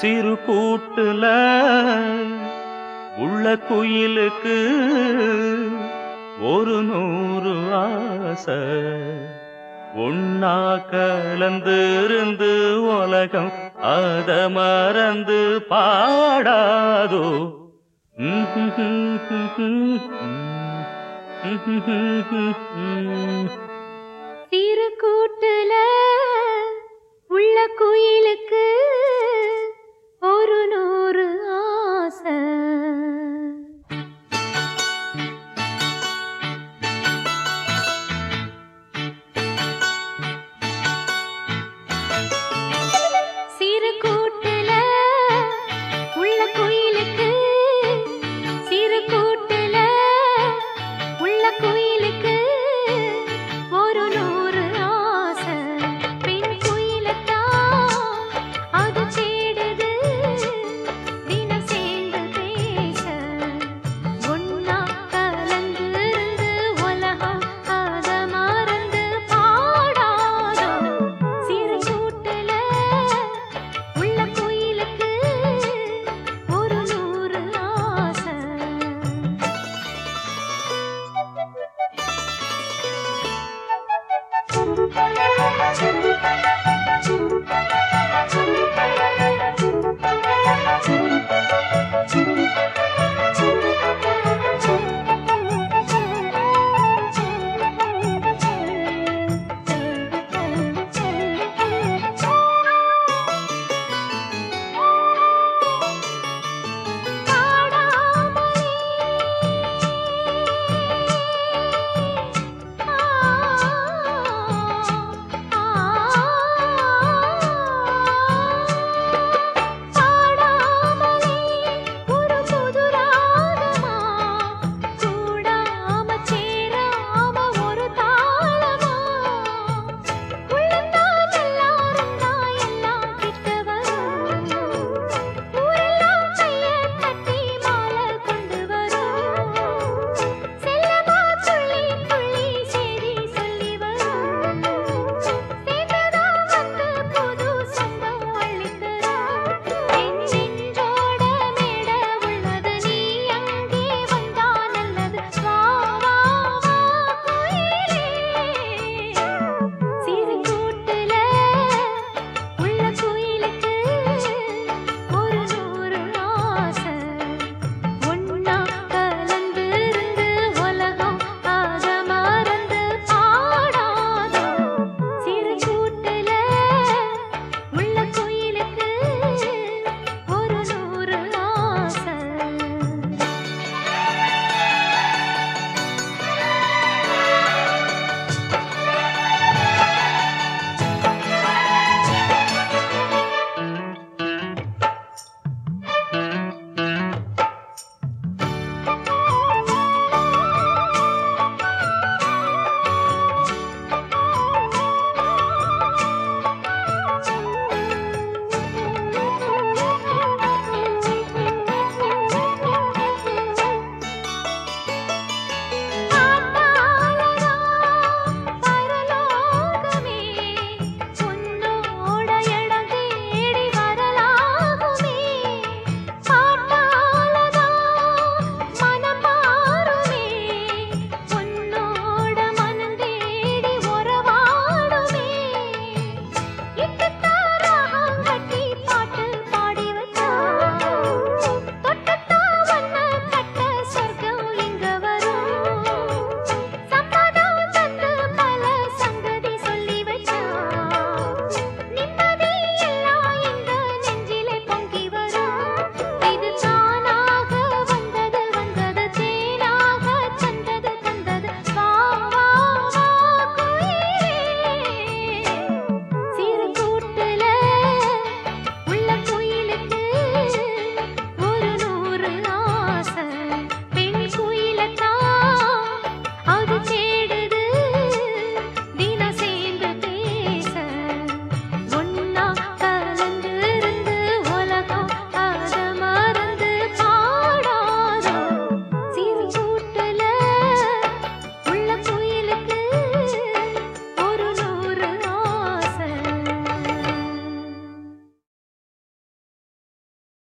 சிறு கூட்டுல உள்ள குயிலுக்கு ஒரு நூறு ஆசை. ஒன்னா கலந்து இருந்து உலகம் அத மறந்து பாடாதோ. சிறு கூட்டுல உள்ள குயிலுக்கு